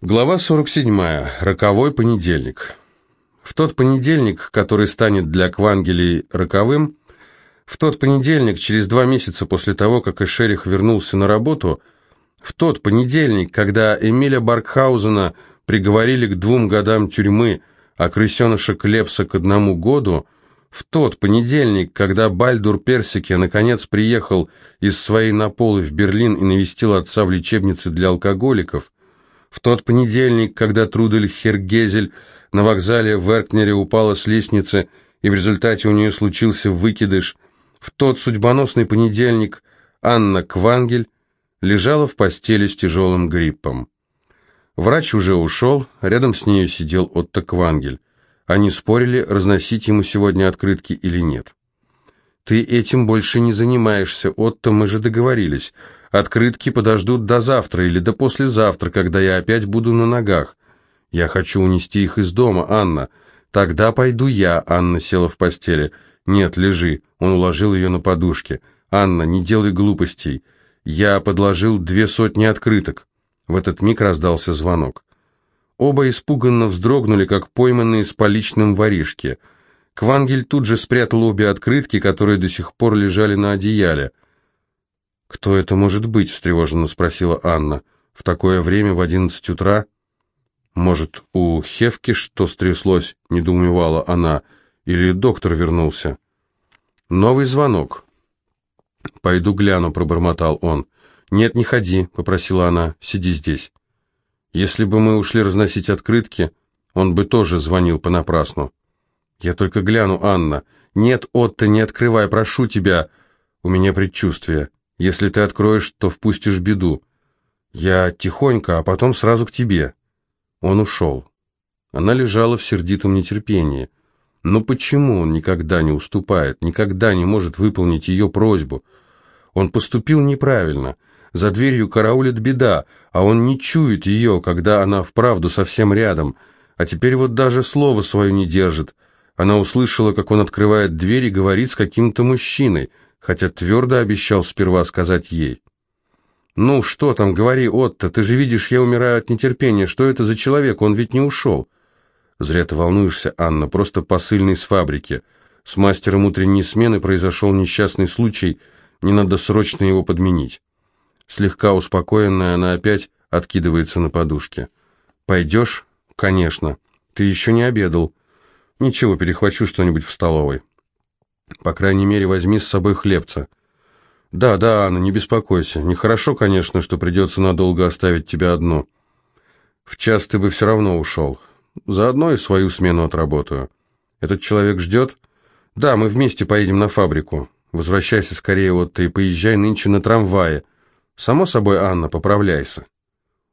Глава 47. Роковой понедельник. В тот понедельник, который станет для Квангелей роковым, в тот понедельник, через два месяца после того, как Эшерих вернулся на работу, в тот понедельник, когда Эмиля Баркхаузена приговорили к двум годам тюрьмы, а крысеныша Клепса к одному году, в тот понедельник, когда Бальдур Персике наконец приехал из своей наполы в Берлин и навестил отца в лечебнице для алкоголиков – в тот понедельник, когда Трудель Хергезель на вокзале в Эркнере упала с лестницы, и в результате у нее случился выкидыш, в тот судьбоносный понедельник Анна Квангель лежала в постели с тяжелым гриппом. Врач уже ушел, рядом с нею сидел Отто Квангель. Они спорили, разносить ему сегодня открытки или нет. «Ты этим больше не занимаешься, Отто, мы же договорились. Открытки подождут до завтра или до послезавтра, когда я опять буду на ногах. Я хочу унести их из дома, Анна. Тогда пойду я, Анна села в постели. Нет, лежи. Он уложил ее на подушке. Анна, не делай глупостей. Я подложил две сотни открыток. В этот миг раздался звонок. Оба испуганно вздрогнули, как пойманные с поличным воришки. Квангель тут же спрятал обе открытки, которые до сих пор лежали на одеяле. «Кто это может быть?» — встревоженно спросила Анна. «В такое время, в одиннадцать утра?» «Может, у Хевки что стряслось?» — недоумевала она. «Или доктор вернулся?» «Новый звонок». «Пойду гляну», — пробормотал он. «Нет, не ходи», — попросила она. «Сиди здесь». «Если бы мы ушли разносить открытки, он бы тоже звонил понапрасну». «Я только гляну, Анна». «Нет, Отто, не открывай, прошу тебя». «У меня предчувствие». Если ты откроешь, то впустишь беду. Я тихонько, а потом сразу к тебе». Он ушел. Она лежала в сердитом нетерпении. Но почему он никогда не уступает, никогда не может выполнить ее просьбу? Он поступил неправильно. За дверью караулит беда, а он не чует ее, когда она вправду совсем рядом. А теперь вот даже слово свое не держит. Она услышала, как он открывает дверь и говорит с каким-то мужчиной – хотя твердо обещал сперва сказать ей. «Ну, что там, говори, Отто, ты же видишь, я умираю от нетерпения. Что это за человек? Он ведь не ушел». «Зря ты волнуешься, Анна, просто посыльный с фабрики. С мастером утренней смены произошел несчастный случай, не надо срочно его подменить». Слегка успокоенная, она опять откидывается на подушке. «Пойдешь?» «Конечно. Ты еще не обедал. Ничего, перехвачу что-нибудь в столовой». По крайней мере, возьми с собой хлебца. Да, да, Анна, не беспокойся. Нехорошо, конечно, что придется надолго оставить тебя одну. В час ты бы все равно ушел. Заодно и свою смену отработаю. Этот человек ждет? Да, мы вместе поедем на фабрику. Возвращайся скорее, вот ты, и поезжай нынче на трамвае. Само собой, Анна, поправляйся.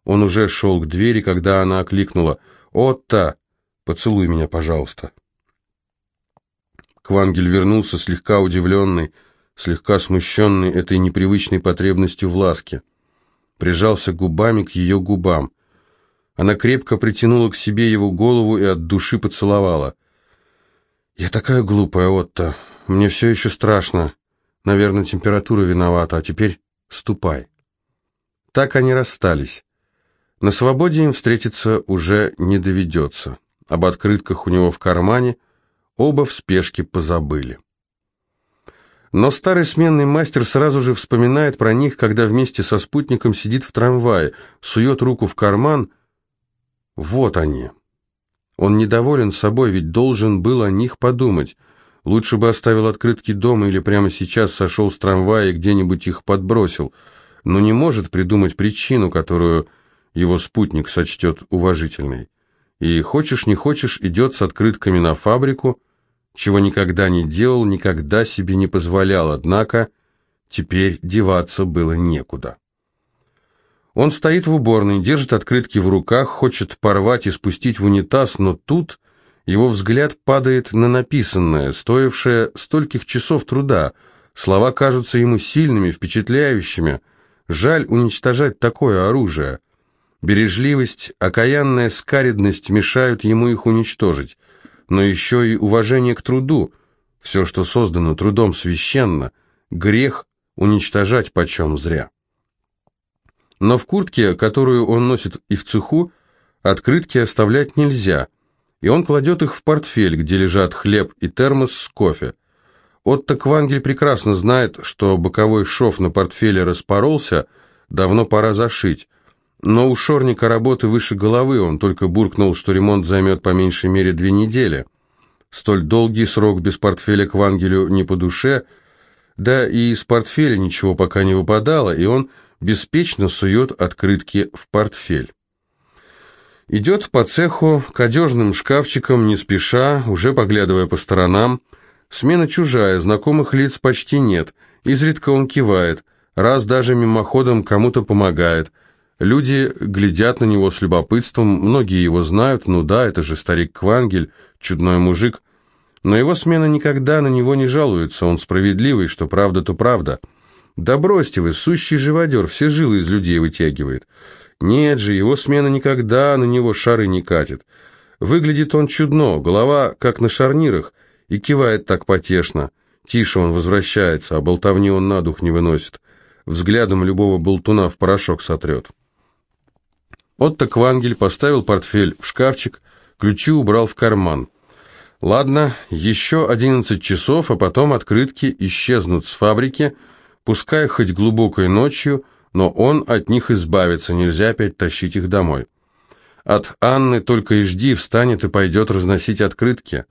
Он уже шел к двери, когда она окликнула. «Отто, поцелуй меня, пожалуйста». Квангель вернулся слегка удивленный, слегка смущенный этой непривычной потребностью в ласке. Прижался губами к ее губам. Она крепко притянула к себе его голову и от души поцеловала. «Я такая глупая, Отто. Мне все еще страшно. Наверное, температура виновата. А теперь ступай». Так они расстались. На свободе им встретиться уже не доведется. Об открытках у него в кармане – Оба в спешке позабыли. Но старый сменный мастер сразу же вспоминает про них, когда вместе со спутником сидит в трамвае, сует руку в карман. Вот они. Он недоволен собой, ведь должен был о них подумать. Лучше бы оставил открытки дома или прямо сейчас сошел с трамвая и где-нибудь их подбросил. Но не может придумать причину, которую его спутник сочтет уважительной. И хочешь не хочешь, идет с открытками на фабрику, чего никогда не делал, никогда себе не позволял, однако теперь деваться было некуда. Он стоит в уборной, держит открытки в руках, хочет порвать и спустить в унитаз, но тут его взгляд падает на написанное, стоившее стольких часов труда. Слова кажутся ему сильными, впечатляющими. Жаль уничтожать такое оружие. Бережливость, окаянная скаридность мешают ему их уничтожить но еще и уважение к труду. Все, что создано трудом священно, грех уничтожать почем зря. Но в куртке, которую он носит и в цеху, открытки оставлять нельзя, и он кладет их в портфель, где лежат хлеб и термос с кофе. Отто Квангель прекрасно знает, что боковой шов на портфеле распоролся, давно пора зашить. Но у Шорника работы выше головы, он только буркнул, что ремонт займет по меньшей мере две недели. Столь долгий срок без портфеля Квангелю не по душе, да и из портфеля ничего пока не выпадало, и он беспечно сует открытки в портфель. Идет по цеху к одежным шкафчикам, не спеша, уже поглядывая по сторонам. Смена чужая, знакомых лиц почти нет. Изредка он кивает, раз даже мимоходом кому-то помогает. Люди глядят на него с любопытством, многие его знают, ну да, это же старик Квангель, чудной мужик. Но его смена никогда на него не жалуется, он справедливый, что правда, то правда. Да бросьте вы, сущий живодер, все жилы из людей вытягивает. Нет же, его смена никогда на него шары не катит. Выглядит он чудно, голова как на шарнирах, и кивает так потешно. Тише он возвращается, а болтовни он на дух не выносит. Взглядом любого болтуна в порошок сотрет. Отто Квангель поставил портфель в шкафчик, ключи убрал в карман. Ладно, еще одиннадцать часов, а потом открытки исчезнут с фабрики, пускай хоть глубокой ночью, но он от них избавится, нельзя опять тащить их домой. От Анны только и жди, встанет и пойдет разносить открытки.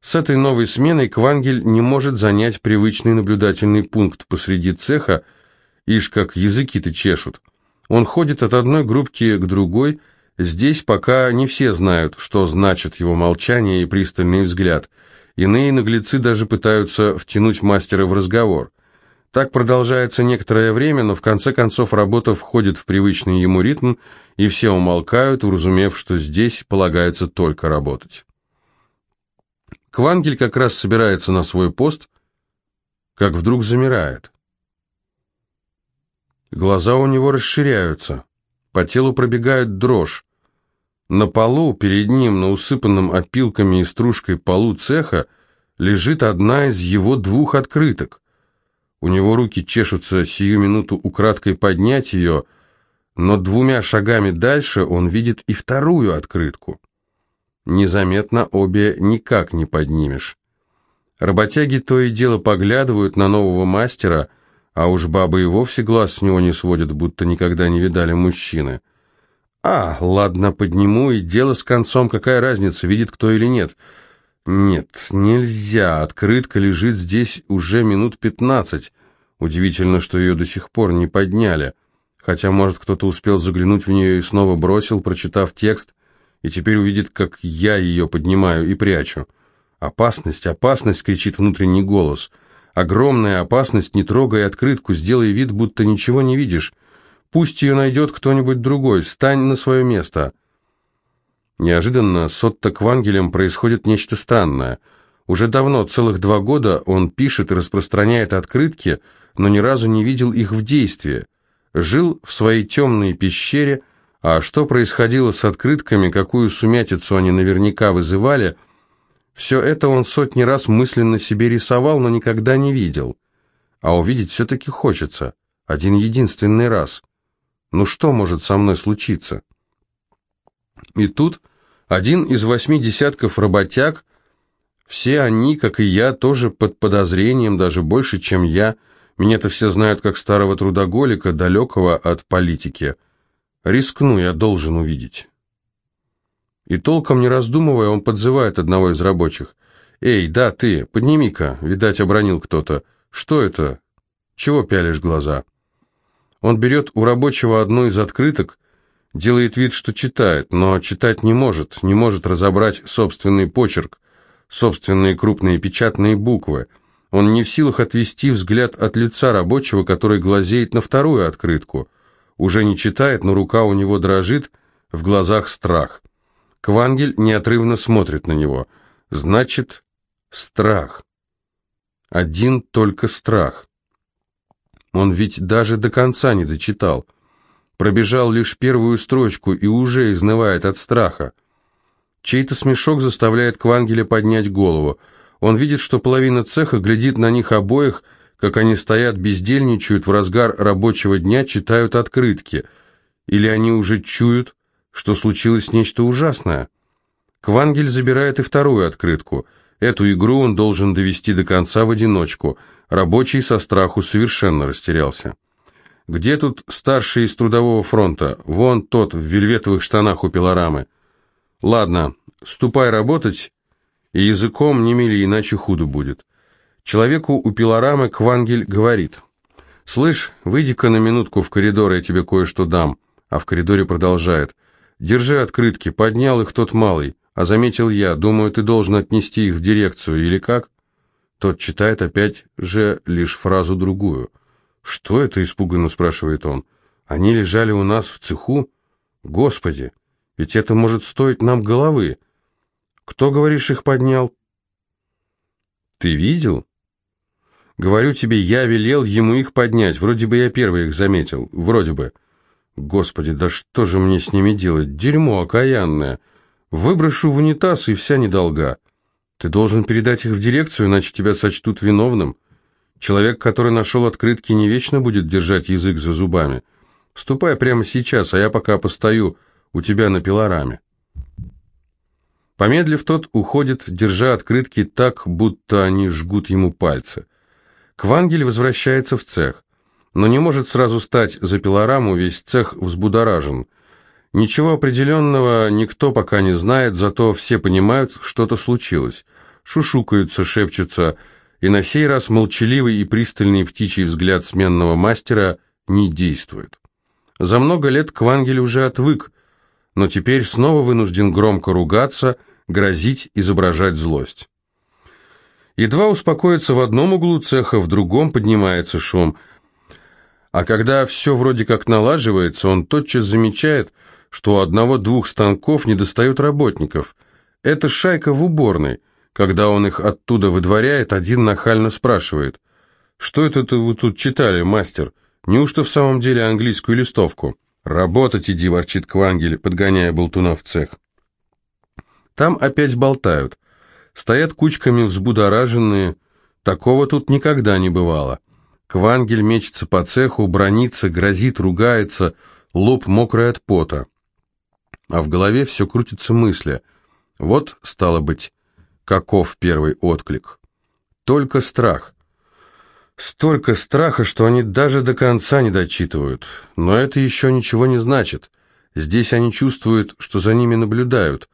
С этой новой сменой Квангель не может занять привычный наблюдательный пункт посреди цеха, ишь как языки-то чешут. Он ходит от одной группки к другой, здесь пока не все знают, что значит его молчание и пристальный взгляд. Иные наглецы даже пытаются втянуть мастера в разговор. Так продолжается некоторое время, но в конце концов работа входит в привычный ему ритм, и все умолкают, уразумев, что здесь полагается только работать. Квангель как раз собирается на свой пост, как вдруг замирает. Глаза у него расширяются, по телу пробегает дрожь. На полу, перед ним, на усыпанном опилками и стружкой полу цеха, лежит одна из его двух открыток. У него руки чешутся сию минуту украдкой поднять ее, но двумя шагами дальше он видит и вторую открытку. Незаметно обе никак не поднимешь. Работяги то и дело поглядывают на нового мастера, а уж бабы и вовсе глаз с него не сводят, будто никогда не видали мужчины. А, ладно, подниму, и дело с концом, какая разница, видит кто или нет — нет, нельзя. Открытка лежит здесь уже минут пятнадцать. Удивительно, что ее до сих пор не подняли. Хотя, может, кто-то успел заглянуть в нее и снова бросил, прочитав текст, и теперь увидит, как я ее поднимаю и прячу. «Опасность, опасность!» — кричит внутренний голос. «Огромная опасность, не трогай открытку, сделай вид, будто ничего не видишь. Пусть ее найдет кто-нибудь другой, стань на свое место». Неожиданно с Отто Квангелем происходит нечто странное. Уже давно, целых два года, он пишет и распространяет открытки, но ни разу не видел их в действии. Жил в своей темной пещере, а что происходило с открытками, какую сумятицу они наверняка вызывали, все это он сотни раз мысленно себе рисовал, но никогда не видел. А увидеть все-таки хочется, один единственный раз. Ну что может со мной случиться? И тут один из восьми десятков работяг, все они, как и я, тоже под подозрением, даже больше, чем я. Меня-то все знают как старого трудоголика, далекого от политики. Рискну, я должен увидеть. И толком не раздумывая, он подзывает одного из рабочих. «Эй, да, ты, подними-ка», видать, обронил кто-то. «Что это? Чего пялишь глаза?» Он берет у рабочего одну из открыток, Делает вид, что читает, но читать не может, не может разобрать собственный почерк, собственные крупные печатные буквы. Он не в силах отвести взгляд от лица рабочего, который глазеет на вторую открытку. Уже не читает, но рука у него дрожит, в глазах страх. Квангель неотрывно смотрит на него. Значит, страх. Один только страх. Он ведь даже до конца не дочитал пробежал лишь первую строчку и уже изнывает от страха. Чей-то смешок заставляет Квангеля поднять голову. Он видит, что половина цеха глядит на них обоих, как они стоят, бездельничают в разгар рабочего дня, читают открытки. Или они уже чуют, что случилось нечто ужасное. Квангель забирает и вторую открытку. Эту игру он должен довести до конца в одиночку. Рабочий со страху совершенно растерялся. «Где тут старший из трудового фронта? Вон тот, в вельветовых штанах у пилорамы». «Ладно, ступай работать, и языком не мели, иначе худо будет». Человеку у пилорамы Квангель говорит, «Слышь, выйди-ка на минутку в коридор, я тебе кое-что дам». А в коридоре продолжает, «Держи открытки, поднял их тот малый, а заметил я, думаю, ты должен отнести их в дирекцию, или как?» Тот читает опять же лишь фразу другую. «Что это?» – испуганно спрашивает он. «Они лежали у нас в цеху? Господи, ведь это может стоить нам головы. Кто, говоришь, их поднял?» «Ты видел?» Говорю тебе, я велел ему их поднять. Вроде бы я первый их заметил. Вроде бы. Господи, да что же мне с ними делать? Дерьмо окаянное. Выброшу в унитаз, и вся недолга. Ты должен передать их в дирекцию, иначе тебя сочтут виновным. Человек, который нашел открытки, не вечно будет держать язык за зубами. Ступай прямо сейчас, а я пока постою у тебя на пилораме. Помедлив, тот уходит, держа открытки так, будто они жгут ему пальцы. Квангель возвращается в цех, но не может сразу стать за пилораму, весь цех взбудоражен. Ничего определенного никто пока не знает, зато все понимают, что-то случилось. Шушукаются, шепчутся, и на сей раз молчаливый и пристальный птичий взгляд сменного мастера не действует. За много лет Квангель уже отвык, но теперь снова вынужден громко ругаться, грозить, изображать злость. Едва успокоится в одном углу цеха, в другом поднимается шум. А когда все вроде как налаживается, он тотчас замечает, что у одного-двух станков недостают работников. Это шайка в уборной. Когда он их оттуда выдворяет, один нахально спрашивает, «Что это вы тут читали, мастер? Неужто в самом деле английскую листовку?» «Работать иди», — ворчит Квангель, подгоняя болтуна в цех. Там опять болтают стоят кучками взбудораженные. Такого тут никогда не бывало. Квангель мечется по цеху, бронится, грозит, ругается, лоб мокрый от пота. А в голове все крутятся мысли. Вот, стало быть, каков первый отклик. Только страх. Столько страха, что они даже до конца не дочитывают. Но это еще ничего не значит. Здесь они чувствуют, что за ними наблюдают.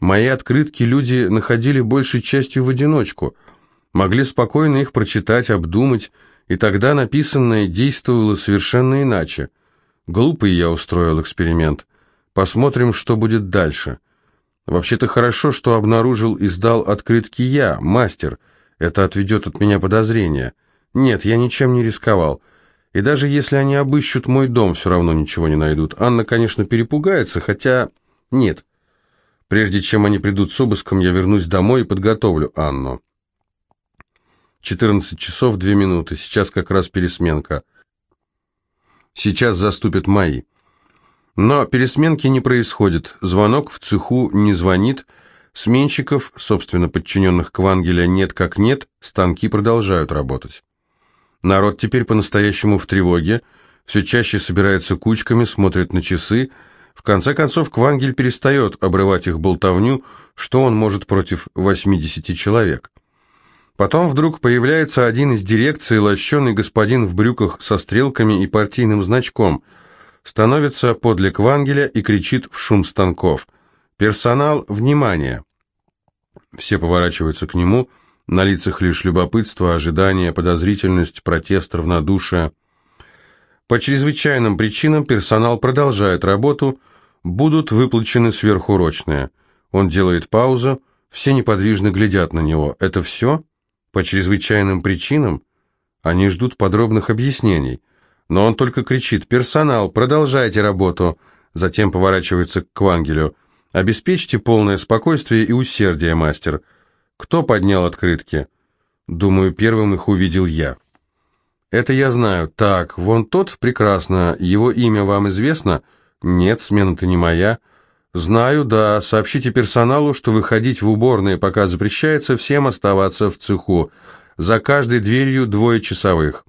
Мои открытки люди находили большей частью в одиночку, могли спокойно их прочитать, обдумать, и тогда написанное действовало совершенно иначе. Глупый я устроил эксперимент. Посмотрим, что будет дальше. Вообще-то хорошо, что обнаружил и сдал открытки я, мастер. Это отведет от меня подозрения. Нет, я ничем не рисковал. И даже если они обыщут мой дом, все равно ничего не найдут. Анна, конечно, перепугается, хотя... Нет, Прежде чем они придут с обыском, я вернусь домой и подготовлю Анну. 14 часов 2 минуты. Сейчас как раз пересменка. Сейчас заступят мои. Но пересменки не происходит. Звонок в цеху не звонит. Сменщиков, собственно, подчиненных Квангеля, нет как нет. Станки продолжают работать. Народ теперь по-настоящему в тревоге. Все чаще собирается кучками, смотрит на часы, в конце концов, Квангель перестает обрывать их болтовню, что он может против 80 человек. Потом вдруг появляется один из дирекции, лощеный господин в брюках со стрелками и партийным значком, становится подле Квангеля и кричит в шум станков. «Персонал, внимание!» Все поворачиваются к нему, на лицах лишь любопытство, ожидание, подозрительность, протест, равнодушие – по чрезвычайным причинам персонал продолжает работу, будут выплачены сверхурочные. Он делает паузу, все неподвижно глядят на него. Это все? По чрезвычайным причинам? Они ждут подробных объяснений. Но он только кричит «Персонал, продолжайте работу!» Затем поворачивается к Квангелю. «Обеспечьте полное спокойствие и усердие, мастер. Кто поднял открытки?» «Думаю, первым их увидел я». «Это я знаю. Так, вон тот, прекрасно. Его имя вам известно?» «Нет, смена-то не моя». «Знаю, да. Сообщите персоналу, что выходить в уборные пока запрещается, всем оставаться в цеху. За каждой дверью двое часовых».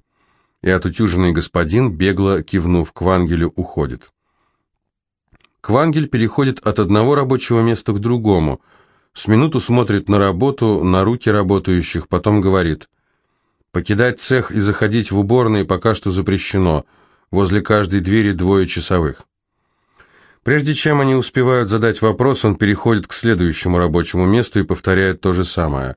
И отутюженный господин, бегло кивнув к Вангелю, уходит. Квангель переходит от одного рабочего места к другому. С минуту смотрит на работу, на руки работающих, потом говорит. Покидать цех и заходить в уборные пока что запрещено. Возле каждой двери двое часовых. Прежде чем они успевают задать вопрос, он переходит к следующему рабочему месту и повторяет то же самое.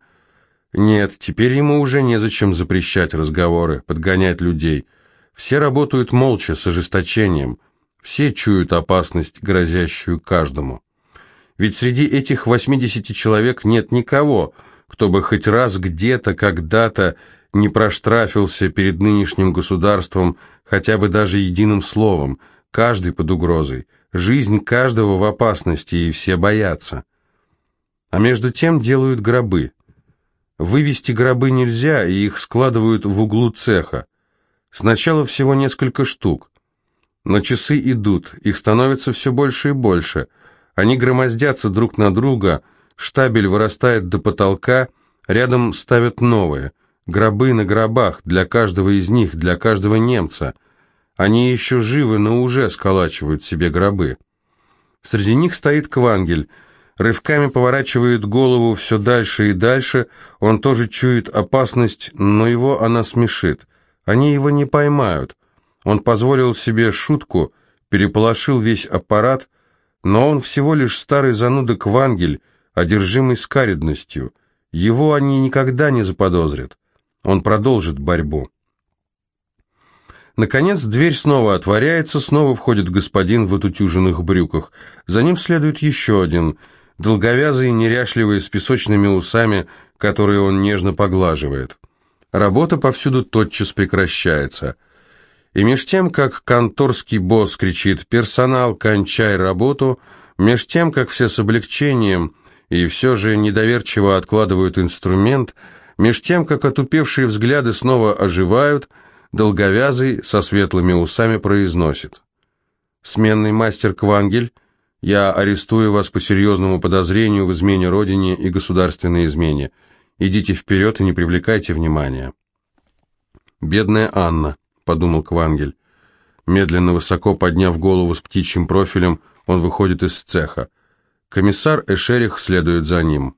Нет, теперь ему уже незачем запрещать разговоры, подгонять людей. Все работают молча, с ожесточением. Все чуют опасность, грозящую каждому. Ведь среди этих 80 человек нет никого, кто бы хоть раз где-то, когда-то не проштрафился перед нынешним государством хотя бы даже единым словом, каждый под угрозой. Жизнь каждого в опасности, и все боятся. А между тем делают гробы. Вывести гробы нельзя, и их складывают в углу цеха. Сначала всего несколько штук. Но часы идут, их становится все больше и больше. Они громоздятся друг на друга, штабель вырастает до потолка, рядом ставят новые. Гробы на гробах, для каждого из них, для каждого немца. Они еще живы, но уже сколачивают себе гробы. Среди них стоит Квангель. Рывками поворачивает голову все дальше и дальше. Он тоже чует опасность, но его она смешит. Они его не поймают. Он позволил себе шутку, переполошил весь аппарат, но он всего лишь старый зануда Квангель, одержимый скаридностью. Его они никогда не заподозрят. Он продолжит борьбу. Наконец дверь снова отворяется, снова входит господин в отутюженных брюках. За ним следует еще один, долговязый, неряшливый, с песочными усами, которые он нежно поглаживает. Работа повсюду тотчас прекращается. И меж тем, как конторский босс кричит «Персонал, кончай работу!», меж тем, как все с облегчением и все же недоверчиво откладывают инструмент, меж тем, как отупевшие взгляды снова оживают – долговязый со светлыми усами произносит. «Сменный мастер Квангель, я арестую вас по серьезному подозрению в измене Родине и государственной измене. Идите вперед и не привлекайте внимания». «Бедная Анна», — подумал Квангель. Медленно, высоко подняв голову с птичьим профилем, он выходит из цеха. Комиссар Эшерих следует за ним.